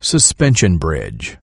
Suspension bridge.